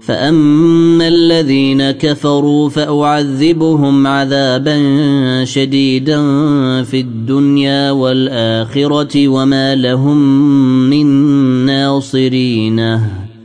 فاما الذين كفروا فاعذبهم عذابا شديدا في الدنيا والاخره وما لهم من ناصرين